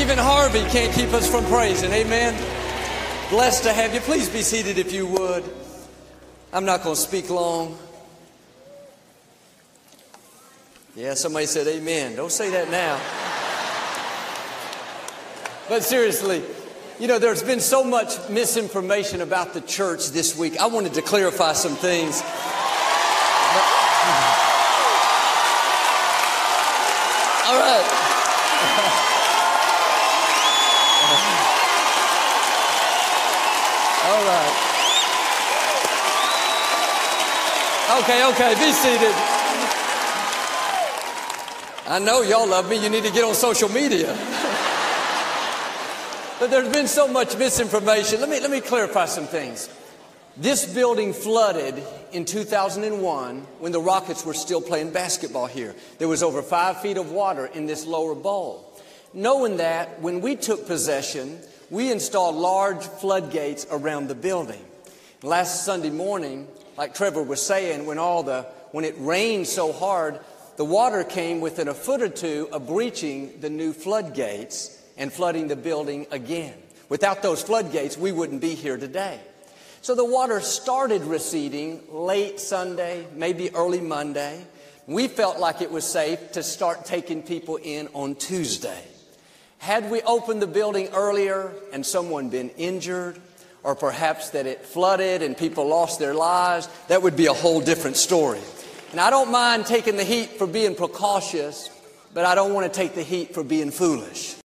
Even Harvey can't keep us from praising. Amen. Blessed to have you. Please be seated if you would. I'm not going to speak long. Yeah, somebody said amen. Don't say that now. But seriously, you know, there's been so much misinformation about the church this week. I wanted to clarify some things. All right. All right. Okay, okay, be seated. I know y'all love me. You need to get on social media. But there's been so much misinformation. Let me, let me clarify some things. This building flooded in 2001 when the Rockets were still playing basketball here. There was over five feet of water in this lower bowl. Knowing that, when we took possession, we installed large floodgates around the building. Last Sunday morning, like Trevor was saying, when all the when it rained so hard, the water came within a foot or two of breaching the new floodgates and flooding the building again. Without those floodgates, we wouldn't be here today. So the water started receding late Sunday, maybe early Monday. We felt like it was safe to start taking people in on Tuesday. Had we opened the building earlier and someone been injured, or perhaps that it flooded and people lost their lives, that would be a whole different story. And I don't mind taking the heat for being precautious, but I don't want to take the heat for being foolish.